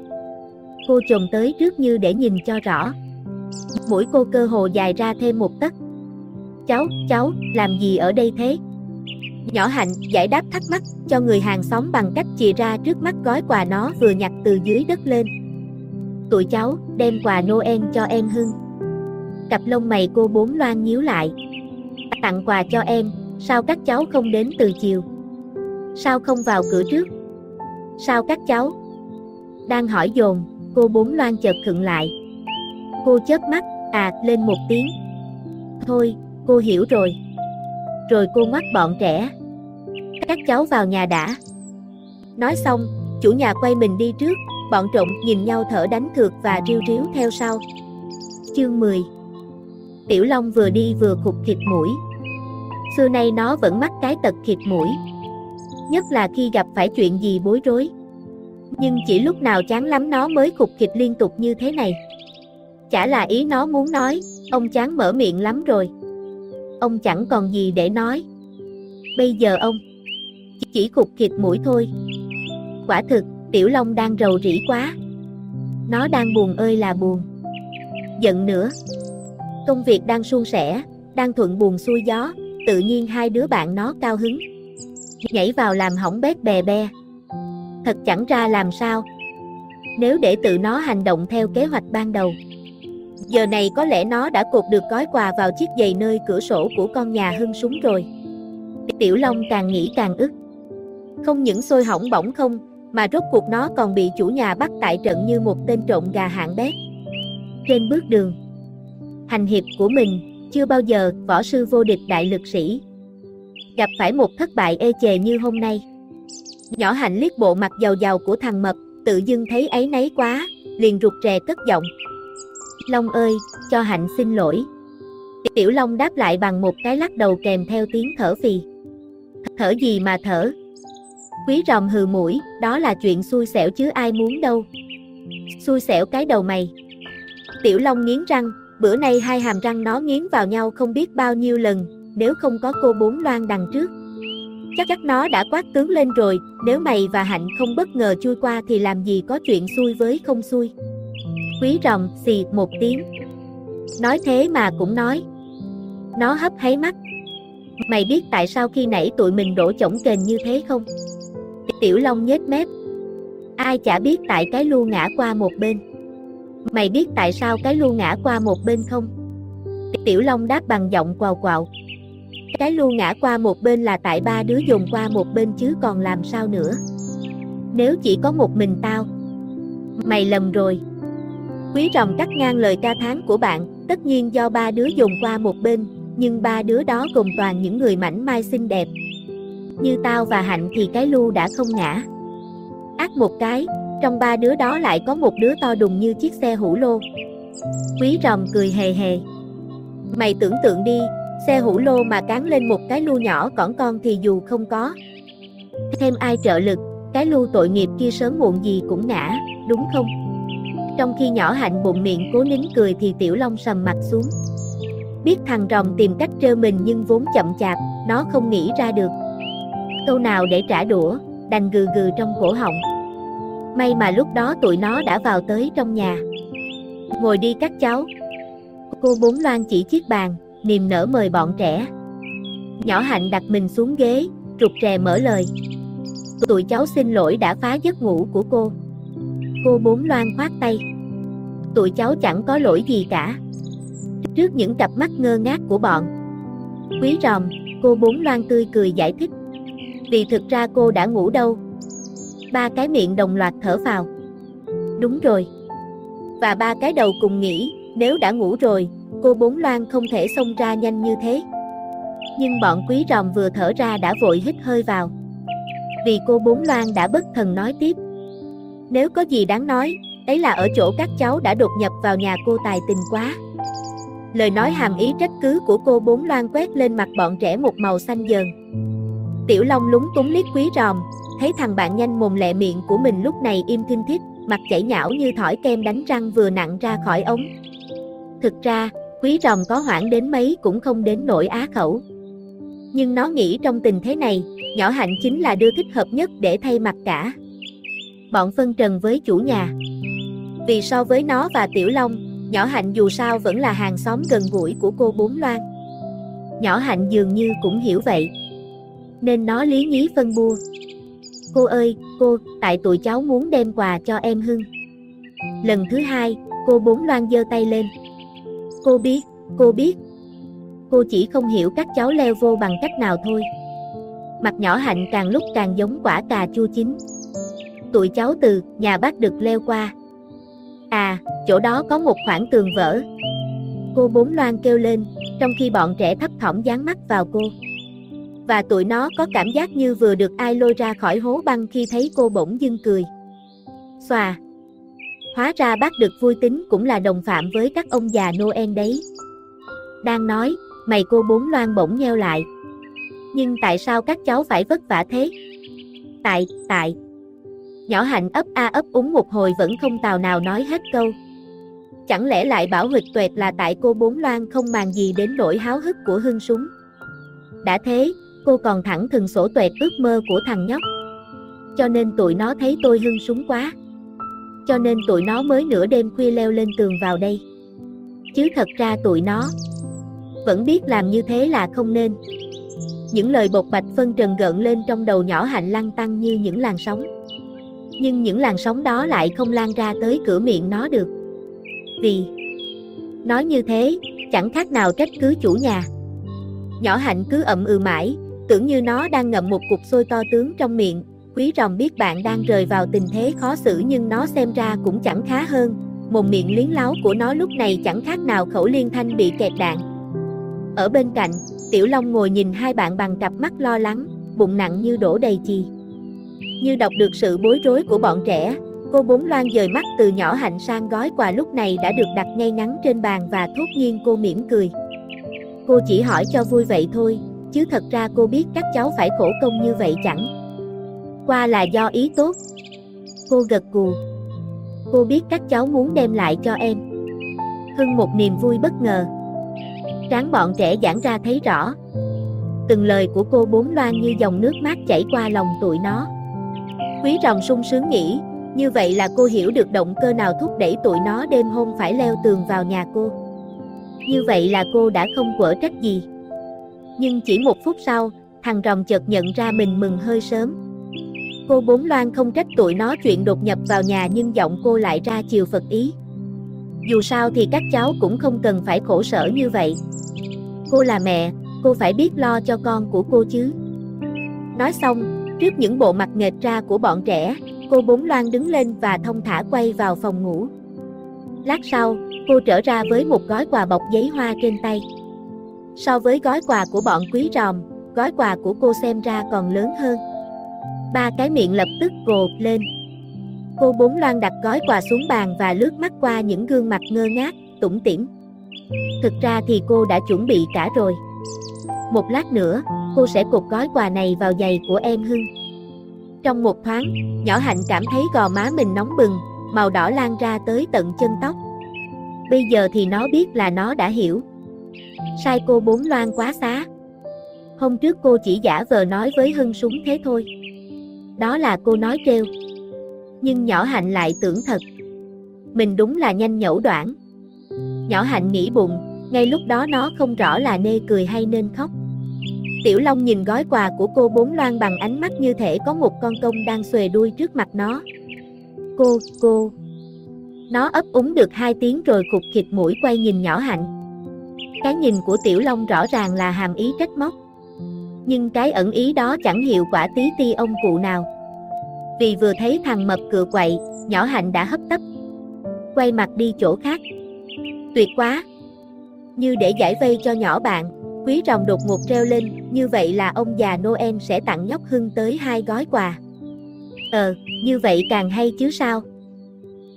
Cô chồm tới trước như để nhìn cho rõ. Mũi cô cơ hồ dài ra thêm một tấc. Cháu, cháu, làm gì ở đây thế? Nhỏ hạnh giải đáp thắc mắc cho người hàng xóm bằng cách chìa ra trước mắt gói quà nó vừa nhặt từ dưới đất lên. Tụi cháu đem quà Noel cho em Hưng. Cặp lông mày cô bốn loan nhíu lại. Tặng quà cho em, sao các cháu không đến từ chiều? Sao không vào cửa trước? Sao các cháu? Đang hỏi dồn, cô bốn loan chợt khựng lại. Cô chớp mắt, à, lên một tiếng. Thôi, cô hiểu rồi. Rồi cô ngoắt bọn trẻ. Các cháu vào nhà đã. Nói xong, chủ nhà quay mình đi trước, bọn trộm nhìn nhau thở đánh cược và riu riu theo sau. Chương 10 Tiểu Long vừa đi vừa khục khịt mũi. Xưa nay nó vẫn mắc cái tật khịt mũi. Nhất là khi gặp phải chuyện gì bối rối. Nhưng chỉ lúc nào chán lắm nó mới khục khịch liên tục như thế này. Chả là ý nó muốn nói, ông chán mở miệng lắm rồi. Ông chẳng còn gì để nói. Bây giờ ông chỉ khục khịch mũi thôi. Quả thực, Tiểu Long đang rầu rĩ quá. Nó đang buồn ơi là buồn. Giận nữa. Công việc đang suôn sẻ, đang thuận buồn xuôi gió, tự nhiên hai đứa bạn nó cao hứng. Nhảy vào làm hỏng bét bè be. Thật chẳng ra làm sao. Nếu để tự nó hành động theo kế hoạch ban đầu. Giờ này có lẽ nó đã cột được gói quà vào chiếc giày nơi cửa sổ của con nhà hưng súng rồi. Tiểu Long càng nghĩ càng ức. Không những sôi hỏng bỏng không, mà rốt cuộc nó còn bị chủ nhà bắt tại trận như một tên trộm gà hạng bét. Trên bước đường, hành hiệp của mình, chưa bao giờ võ sư vô địch đại lực sĩ. Gặp phải một thất bại ê chề như hôm nay. Nhỏ hạnh liếc bộ mặt giàu giàu của thằng mập, tự dưng thấy ấy nấy quá, liền rụt rè cất giọng. Long ơi, cho hạnh xin lỗi. Tiểu Long đáp lại bằng một cái lắc đầu kèm theo tiếng thở phì. Thở gì mà thở, Quý ròm hừ mũi, đó là chuyện xui xẻo chứ ai muốn đâu. Xui xẻo cái đầu mày. Tiểu Long nghiến răng, bữa nay hai hàm răng nó nghiến vào nhau không biết bao nhiêu lần, nếu không có cô bốn loan đằng trước. Chắc chắc nó đã quát tướng lên rồi, nếu mày và Hạnh không bất ngờ chui qua thì làm gì có chuyện xui với không xui. Quý rồng xì một tiếng. Nói thế mà cũng nói. Nó hấp háy mắt. Mày biết tại sao khi nãy tụi mình đổ chổng kềnh như thế không? Tiểu Long nhếch mép. Ai chả biết tại cái lu ngã qua một bên. Mày biết tại sao cái lu ngã qua một bên không? Tiểu Long đáp bằng giọng quào quào. Cái lu ngã qua một bên là tại ba đứa dùng qua một bên chứ còn làm sao nữa. Nếu chỉ có một mình tao. Mày lầm rồi. Quý rồng cắt ngang lời ca tháng của bạn, tất nhiên do ba đứa dùng qua một bên, nhưng ba đứa đó gồm toàn những người mảnh mai xinh đẹp, như tao và Hạnh thì cái lu đã không ngã. Ác một cái, trong ba đứa đó lại có một đứa to đùng như chiếc xe hủ lô. Quý rồng cười hề hề. Mày tưởng tượng đi, xe hủ lô mà cán lên một cái lu nhỏ cỏn con thì dù không có. Thêm ai trợ lực, cái lu tội nghiệp kia sớm muộn gì cũng ngã, đúng không? Trong khi nhỏ hạnh bụng miệng cố nín cười thì tiểu long sầm mặt xuống. Biết thằng rồng tìm cách trơ mình nhưng vốn chậm chạp, nó không nghĩ ra được câu nào để trả đũa, đành gừ gừ trong cổ họng. May mà lúc đó tụi nó đã vào tới trong nhà. Ngồi đi các cháu. Cô bốn loan chỉ chiếc bàn, niềm nở mời bọn trẻ. Nhỏ hạnh đặt mình xuống ghế, rụt rè mở lời. Tụi cháu xin lỗi đã phá giấc ngủ của cô. Cô bốn loan khoát tay. Tụi cháu chẳng có lỗi gì cả. Trước những cặp mắt ngơ ngác của bọn. Quý ròm, cô bốn loan tươi cười giải thích vì thực ra cô đã ngủ đâu. Ba cái miệng đồng loạt thở vào. Đúng rồi. Và ba cái đầu cùng nghĩ, nếu đã ngủ rồi, cô bốn loan không thể xông ra nhanh như thế. Nhưng bọn quý ròm vừa thở ra đã vội hít hơi vào. Vì cô bốn loan đã bất thần nói tiếp. Nếu có gì đáng nói, ấy là ở chỗ các cháu đã đột nhập vào nhà cô tài tình quá. lời nói hàm ý trách cứ của cô bốn loan quét lên mặt bọn trẻ một màu xanh dờn. Tiểu Long lúng túng liếc quý ròm, thấy thằng bạn nhanh mồm lẹ miệng của mình lúc này im thinh thích, mặt chảy nhão như thỏi kem đánh răng vừa nặng ra khỏi ống. Thực ra, quý ròm có hoảng đến mấy cũng không đến nỗi á khẩu. Nhưng nó nghĩ trong tình thế này, nhỏ hạnh chính là đưa thích hợp nhất để thay mặt cả. Bọn phân trần với chủ nhà. Vì so với nó và Tiểu Long, nhỏ hạnh dù sao vẫn là hàng xóm gần gũi của cô Bốn Loan. Nhỏ hạnh dường như cũng hiểu vậy. Nên nó lý nhí phân bua. Cô ơi, cô, tại tụi cháu muốn đem quà cho em Hưng. Lần thứ hai, cô Bốn Loan giơ tay lên. Cô biết, cô biết. Cô chỉ không hiểu các cháu leo vô bằng cách nào thôi. Mặt nhỏ hạnh càng lúc càng giống quả cà chua chín. Tụi cháu từ nhà bác được leo qua. À, chỗ đó có một khoảng tường vỡ. Cô Bốn Loan kêu lên, trong khi bọn trẻ thấp thỏm dán mắt vào cô. Và tụi nó có cảm giác như vừa được ai lôi ra khỏi hố băng khi thấy cô bỗng dưng cười. Xòa. Hóa ra bác được vui tính cũng là đồng phạm với các ông già Noel đấy. Đang nói, mày cô Bốn Loan bỗng nheo lại. Nhưng tại sao các cháu phải vất vả thế? Tại, tại. Nhỏ hạnh ấp a ấp úng một hồi vẫn không tào nào nói hết câu. Chẳng lẽ lại bảo huyệt tuệt là tại cô Bốn Loan không màng gì đến nỗi háo hức của hưng súng. Đã thế, cô còn thẳng thừng sổ tuệt ước mơ của thằng nhóc. Cho nên tụi nó thấy tôi hưng súng quá. Cho nên tụi nó mới nửa đêm khuya leo lên tường vào đây. Chứ thật ra tụi nó vẫn biết làm như thế là không nên. Những lời bột bạch phân trần gợn lên trong đầu nhỏ hạnh lăng tăng như những làn sóng. Nhưng những làn sóng đó lại không lan ra tới cửa miệng nó được. Vì Nói như thế, chẳng khác nào trách cứ chủ nhà. Nhỏ hạnh cứ ậm ừ mãi, tưởng như nó đang ngậm một cục xôi to tướng trong miệng. Quý rồng biết bạn đang rời vào tình thế khó xử nhưng nó xem ra cũng chẳng khá hơn. Mồm miệng liến láo của nó lúc này chẳng khác nào khẩu liên thanh bị kẹt đạn. Ở bên cạnh, Tiểu Long ngồi nhìn hai bạn bằng cặp mắt lo lắng, bụng nặng như đổ đầy chì. Như đọc được sự bối rối của bọn trẻ, cô bốn loan dời mắt từ nhỏ hạnh sang gói quà lúc này đã được đặt ngay ngắn trên bàn và thốt nhiên cô mỉm cười. Cô chỉ hỏi cho vui vậy thôi, chứ thật ra cô biết các cháu phải khổ công như vậy chẳng. Qua là do ý tốt. Cô gật cù. Cô biết các cháu muốn đem lại cho em. Hưng một niềm vui bất ngờ. Tráng bọn trẻ giãn ra thấy rõ. Từng lời của cô bốn loan như dòng nước mát chảy qua lòng tụi nó. Quý rồng sung sướng nghĩ, như vậy là cô hiểu được động cơ nào thúc đẩy tụi nó đêm hôm phải leo tường vào nhà cô. Như vậy là cô đã không quở trách gì. Nhưng chỉ một phút sau, thằng rồng chợt nhận ra mình mừng hơi sớm. Cô bốn loan không trách tụi nó chuyện đột nhập vào nhà nhưng giọng cô lại ra chiều Phật ý. Dù sao thì các cháu cũng không cần phải khổ sở như vậy. Cô là mẹ, cô phải biết lo cho con của cô chứ. Nói xong, trước những bộ mặt nghệt ra của bọn trẻ, cô bốn loan đứng lên và thông thả quay vào phòng ngủ. Lát sau, cô trở ra với một gói quà bọc giấy hoa trên tay. So với gói quà của bọn quý ròm, gói quà của cô xem ra còn lớn hơn. Ba cái miệng lập tức gột lên. Cô bốn loan đặt gói quà xuống bàn và lướt mắt qua những gương mặt ngơ ngác, tủm tỉm. Thực ra thì cô đã chuẩn bị cả rồi. Một lát nữa, cô sẽ cột gói quà này vào giày của em Hưng. Trong một thoáng, nhỏ hạnh cảm thấy gò má mình nóng bừng, màu đỏ lan ra tới tận chân tóc. Bây giờ thì nó biết là nó đã hiểu. Sai cô bốn loan quá xá. Hôm trước cô chỉ giả vờ nói với Hưng súng thế thôi. Đó là cô nói trêu. Nhưng nhỏ hạnh lại tưởng thật. Mình đúng là nhanh nhẩu đoạn. Nhỏ hạnh nghĩ bụng, ngay lúc đó nó không rõ là nê cười hay nên khóc. Tiểu Long nhìn gói quà của cô bốn loan bằng ánh mắt như thể có một con công đang xuề đuôi trước mặt nó. Cô, cô. Nó ấp úng được hai tiếng rồi khục khịt mũi quay nhìn nhỏ hạnh. Cái nhìn của Tiểu Long rõ ràng là hàm ý trách móc. Nhưng cái ẩn ý đó chẳng hiệu quả tí ti ông cụ nào. Vì vừa thấy thằng mập cựa quậy, nhỏ hạnh đã hấp tấp. Quay mặt đi chỗ khác. Tuyệt quá! Như để giải vây cho nhỏ bạn, quý rồng đột ngột treo lên, như vậy là ông già Noel sẽ tặng nhóc Hưng tới hai gói quà. Ờ, như vậy càng hay chứ sao?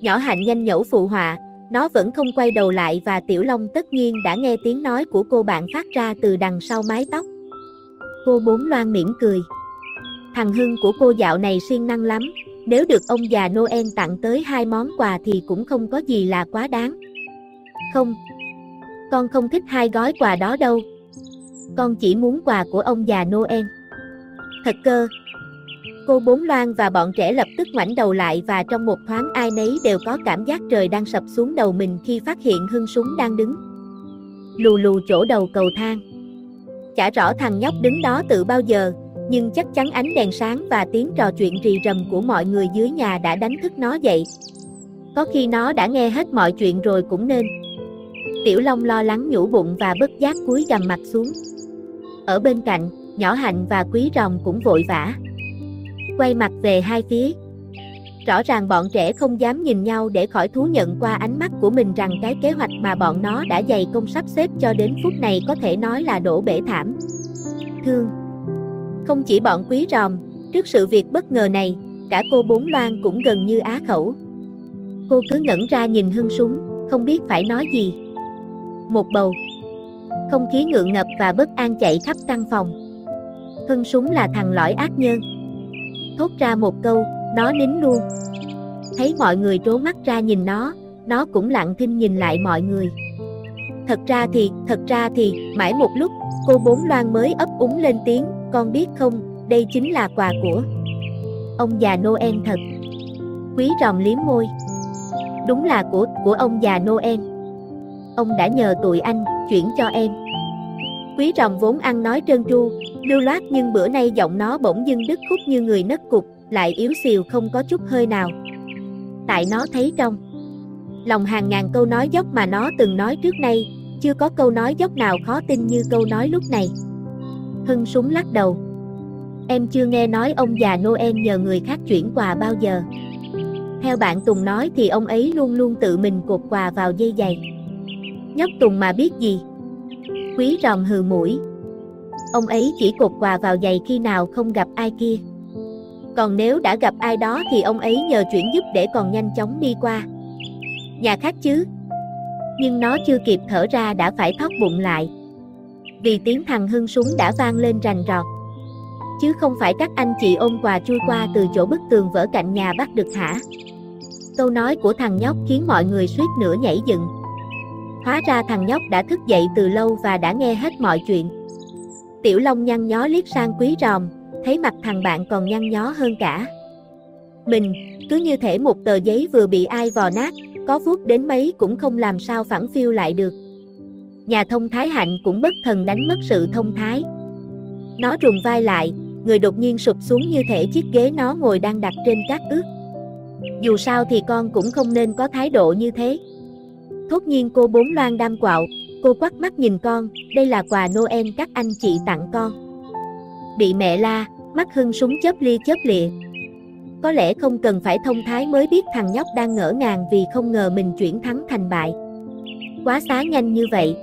Nhỏ hạnh nhanh nhẩu phụ họa, nó vẫn không quay đầu lại và Tiểu Long tất nhiên đã nghe tiếng nói của cô bạn phát ra từ đằng sau mái tóc. Cô bốn loan mỉm cười. Thằng Hưng của cô dạo này siêng năng lắm, nếu được ông già Noel tặng tới hai món quà thì cũng không có gì là quá đáng. Không, con không thích hai gói quà đó đâu. Con chỉ muốn quà của ông già Noel. Thật cơ. Cô Bốn Loan và bọn trẻ lập tức ngoảnh đầu lại và trong một thoáng ai nấy đều có cảm giác trời đang sập xuống đầu mình khi phát hiện Hưng Súng đang đứng. Lù lù chỗ đầu cầu thang. Chả rõ thằng nhóc đứng đó từ bao giờ, nhưng chắc chắn ánh đèn sáng và tiếng trò chuyện rì rầm của mọi người dưới nhà đã đánh thức nó dậy. Có khi nó đã nghe hết mọi chuyện rồi cũng nên. Tiểu Long lo lắng nhủ bụng và bất giác cúi gầm mặt xuống. Ở bên cạnh, nhỏ hạnh và quý rồng cũng vội vã. Quay mặt về hai phía. Rõ ràng bọn trẻ không dám nhìn nhau để khỏi thú nhận qua ánh mắt của mình rằng cái kế hoạch mà bọn nó đã dày công sắp xếp cho đến phút này có thể nói là đổ bể thảm. Thương Không chỉ bọn quý ròm, trước sự việc bất ngờ này, cả cô Bốn Loan cũng gần như á khẩu. Cô cứ ngẩn ra nhìn hưng súng, không biết phải nói gì. Một bầu. Không khí ngượng ngập và bất an chạy khắp căn phòng. Hưng súng là thằng lõi ác nhân. Thốt ra một câu, nó nín luôn. Thấy mọi người trố mắt ra nhìn nó, nó cũng lặng thinh nhìn lại mọi người. Thật ra thì, thật ra thì, mãi một lúc, cô Bốn Loan mới ấp úng lên tiếng, con biết không, đây chính là quà của ông già Noel thật. Quý ròm liếm môi. Đúng là của, của ông già Noel. Ông đã nhờ tụi anh, chuyển cho em. Quý ròm vốn ăn nói trơn tru, lưu loát nhưng bữa nay giọng nó bỗng dưng đứt khúc như người nấc cục, lại yếu xìu không có chút hơi nào. Tại nó thấy trong lòng hàng ngàn câu nói dốc mà nó từng nói trước nay, chưa có câu nói dốc nào khó tin như câu nói lúc này. Hưng súng lắc đầu. Em chưa nghe nói ông già Noel nhờ người khác chuyển quà bao giờ. Theo bạn Tùng nói thì ông ấy luôn luôn tự mình cột quà vào dây giày. Nhóc Tùng mà biết gì. Quý ròm hừ mũi. Ông ấy chỉ cột quà vào giày khi nào không gặp ai kia. Còn nếu đã gặp ai đó thì ông ấy nhờ chuyển giúp để còn nhanh chóng đi qua. Nhà khác chứ. Nhưng nó chưa kịp thở ra đã phải thoát bụng lại. Vì tiếng thằng hưng súng đã vang lên rành rọt. Chứ không phải các anh chị ôm quà chui qua từ chỗ bức tường vỡ cạnh nhà bắt được hả? Câu nói của thằng nhóc khiến mọi người suýt nữa nhảy dựng. Hóa ra thằng nhóc đã thức dậy từ lâu và đã nghe hết mọi chuyện. Tiểu Long nhăn nhó liếc sang quý ròm, thấy mặt thằng bạn còn nhăn nhó hơn cả. Mình, cứ như thể một tờ giấy vừa bị ai vò nát, có vuốt đến mấy cũng không làm sao phẳng phiu lại được. Nhà thông thái hạnh cũng bất thần đánh mất sự thông thái. Nó trùng vai lại, người đột nhiên sụp xuống như thể chiếc ghế nó ngồi đang đặt trên cát ướt. Dù sao thì con cũng không nên có thái độ như thế. Thốt nhiên cô bốn loan đam quạo, cô quắt mắt nhìn con, đây là quà Noel các anh chị tặng con. Bị mẹ la, mắt hưng súng chớp lia chớp lịa. Có lẽ không cần phải thông thái mới biết thằng nhóc đang ngỡ ngàng vì không ngờ mình chuyển thắng thành bại. Quá xá nhanh như vậy.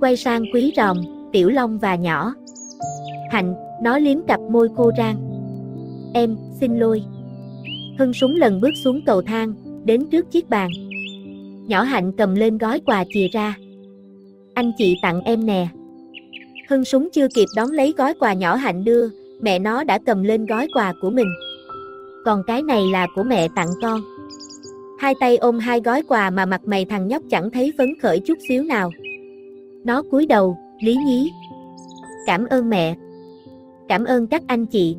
Quay sang quý ròm, tiểu long và nhỏ. Hạnh, nó liếm cặp môi khô rang. Em, xin lỗi. Hưng súng lần bước xuống cầu thang, đến trước chiếc bàn. Nhỏ Hạnh cầm lên gói quà chìa ra. Anh chị tặng em nè. Hưng súng chưa kịp đón lấy gói quà nhỏ Hạnh đưa, mẹ nó đã cầm lên gói quà của mình. Còn cái này là của mẹ tặng con. Hai tay ôm hai gói quà mà mặt mày thằng nhóc chẳng thấy phấn khởi chút xíu nào. Nó cúi đầu, lý nhí. Cảm ơn mẹ. Cảm ơn các anh chị.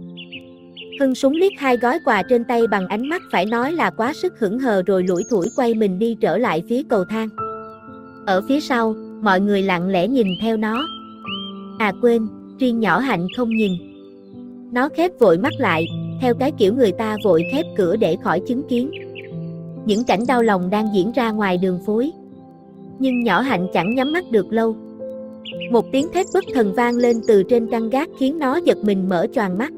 Hưng súng liếc hai gói quà trên tay bằng ánh mắt phải nói là quá sức hững hờ rồi lủi thủi quay mình đi trở lại phía cầu thang. Ở phía sau, mọi người lặng lẽ nhìn theo nó. À quên, riêng nhỏ hạnh không nhìn. Nó khép vội mắt lại, theo cái kiểu người ta vội khép cửa để khỏi chứng kiến. Những cảnh đau lòng đang diễn ra ngoài đường phối. Nhưng nhỏ hạnh chẳng nhắm mắt được lâu. Một tiếng thét bất thần vang lên từ trên căn gác khiến nó giật mình mở choàng mắt.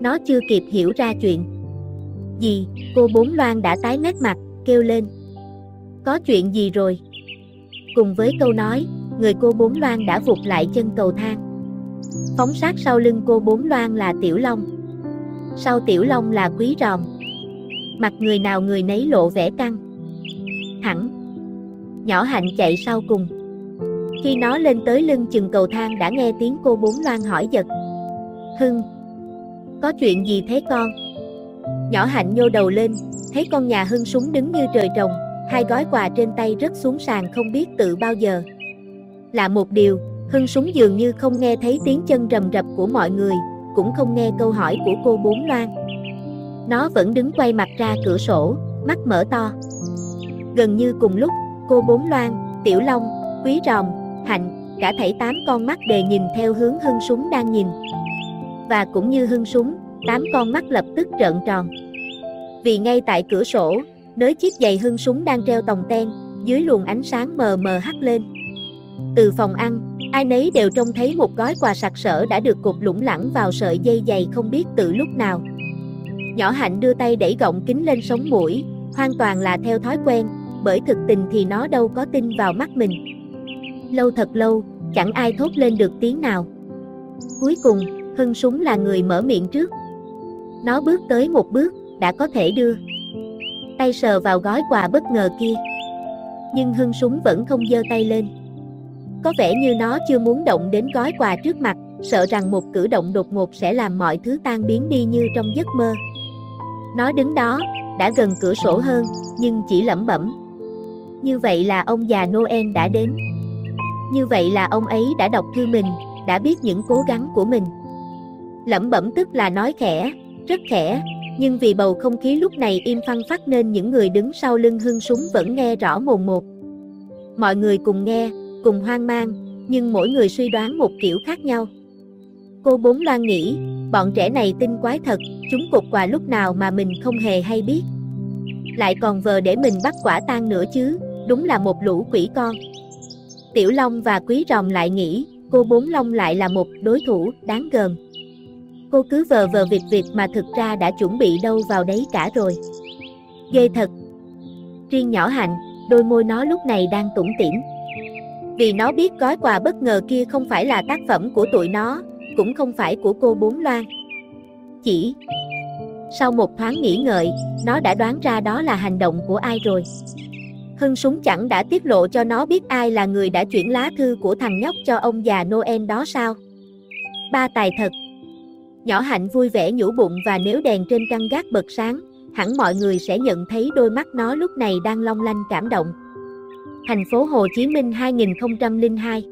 Nó chưa kịp hiểu ra chuyện. Gì, cô Bốn Loan đã tái mét mặt, kêu lên. Có chuyện gì rồi? Cùng với câu nói, người cô Bốn Loan đã vụt lại chân cầu thang. Phóng sát sau lưng cô Bốn Loan là Tiểu Long. Sau Tiểu Long là Quý Ròm. Mặt người nào người nấy lộ vẻ căng. Hẳn. Nhỏ hạnh chạy sau cùng. Khi nó lên tới lưng chừng cầu thang đã nghe tiếng cô bốn loan hỏi giật. Hưng. Có chuyện gì thế con? Nhỏ hạnh nhô đầu lên, thấy con nhà Hưng súng đứng như trời trồng, hai gói quà trên tay rớt xuống sàn không biết tự bao giờ là một điều, Hưng súng dường như không nghe thấy tiếng chân rầm rập của mọi người, cũng không nghe câu hỏi của cô bốn loan. Nó vẫn đứng quay mặt ra cửa sổ, mắt mở to. Gần như cùng lúc, cô bốn loan, tiểu long, quý ròm, hạnh, cả thảy tám con mắt đề nhìn theo hướng hưng súng đang nhìn. Và cũng như hưng súng, tám con mắt lập tức trợn tròn. Vì ngay tại cửa sổ, nới chiếc giày hưng súng đang treo tòng ten, dưới luồng ánh sáng mờ mờ hắt lên. Từ phòng ăn, ai nấy đều trông thấy một gói quà sặc sỡ đã được cột lủng lẳng vào sợi dây dày không biết từ lúc nào. Nhỏ hạnh đưa tay đẩy gọng kính lên sống mũi, hoàn toàn là theo thói quen, bởi thực tình thì nó đâu có tin vào mắt mình. Lâu thật lâu, chẳng ai thốt lên được tiếng nào. Cuối cùng, Hưng Súng là người mở miệng trước. Nó bước tới một bước, đã có thể đưa. Tay sờ vào gói quà bất ngờ kia. Nhưng Hưng Súng vẫn không giơ tay lên. Có vẻ như nó chưa muốn động đến gói quà trước mặt, sợ rằng một cử động đột ngột sẽ làm mọi thứ tan biến đi như trong giấc mơ. Nó đứng đó, đã gần cửa sổ hơn, nhưng chỉ lẩm bẩm. Như vậy là ông già Noel đã đến. Như vậy là ông ấy đã đọc thư mình, đã biết những cố gắng của mình. Lẩm bẩm tức là nói khẽ, rất khẽ, nhưng vì bầu không khí lúc này im phăng phát nên những người đứng sau lưng hưng súng vẫn nghe rõ mồn một. Mọi người cùng nghe, cùng hoang mang, nhưng mỗi người suy đoán một kiểu khác nhau. Cô bốn loan nghĩ, bọn trẻ này tin quái thật, chúng cục quà lúc nào mà mình không hề hay biết. Lại còn vờ để mình bắt quả tang nữa chứ, đúng là một lũ quỷ con. Tiểu Long và Quý Rồng lại nghĩ, cô Bốn Long lại là một đối thủ đáng gờm. Cô cứ vờ vờ vịt vịt mà thực ra đã chuẩn bị đâu vào đấy cả rồi. Ghê thật. Riêng nhỏ hạnh, đôi môi nó lúc này đang tủm tỉm. Vì nó biết gói quà bất ngờ kia không phải là tác phẩm của tụi nó, cũng không phải của cô Bốn Loan. Chỉ sau một thoáng nghĩ ngợi, nó đã đoán ra đó là hành động của ai rồi. Hưng súng chẳng đã tiết lộ cho nó biết ai là người đã chuyển lá thư của thằng nhóc cho ông già Noel đó sao. Ba tài thật. Nhỏ hạnh vui vẻ nhủ bụng và nếu đèn trên căn gác bật sáng, hẳn mọi người sẽ nhận thấy đôi mắt nó lúc này đang long lanh cảm động. Thành phố Hồ Chí Minh 2002